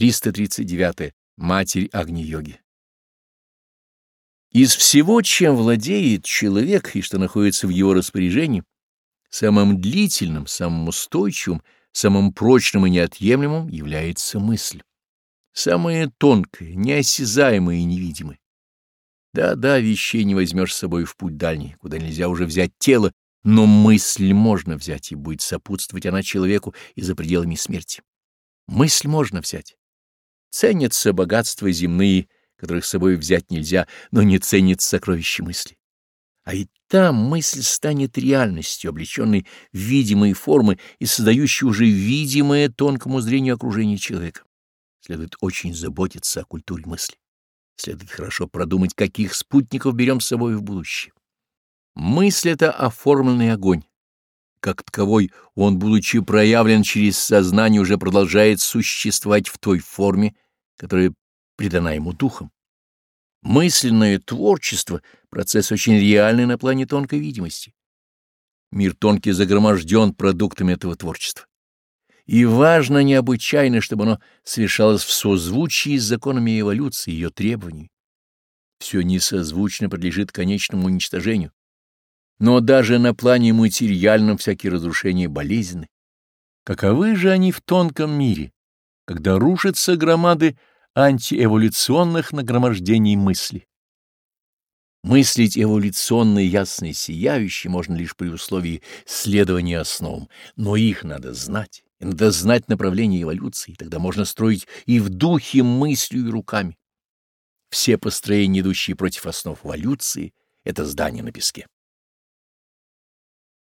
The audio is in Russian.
339. Матерь Агни-йоги. Из всего, чем владеет человек и что находится в его распоряжении, самым длительным, самым устойчивым, самым прочным и неотъемлемым является мысль. Самое тонкое, неосязаемое и невидимое. Да-да, вещей не возьмешь с собой в путь дальний, куда нельзя уже взять тело, но мысль можно взять, и будет сопутствовать она человеку и за пределами смерти. Мысль можно взять ценятся богатства земные, которых с собой взять нельзя, но не ценят сокровища мысли. А и там мысль станет реальностью, облеченной в видимые формы и создающей уже видимое тонкому зрению окружения человека. Следует очень заботиться о культуре мысли. Следует хорошо продумать, каких спутников берем с собой в будущее. Мысль — это оформленный огонь как таковой он, будучи проявлен через сознание, уже продолжает существовать в той форме, которая придана ему духом. Мысленное творчество — процесс очень реальный на плане тонкой видимости. Мир тонкий загроможден продуктами этого творчества. И важно необычайно, чтобы оно совершалось в созвучии с законами эволюции, ее требований. Все несозвучно подлежит конечному уничтожению но даже на плане материальном всякие разрушения болезненны. Каковы же они в тонком мире, когда рушатся громады антиэволюционных нагромождений мысли? Мыслить эволюционно ясно и сияюще можно лишь при условии следования основам, но их надо знать, и надо знать направление эволюции, тогда можно строить и в духе, мыслью и руками. Все построения, идущие против основ эволюции, — это здание на песке.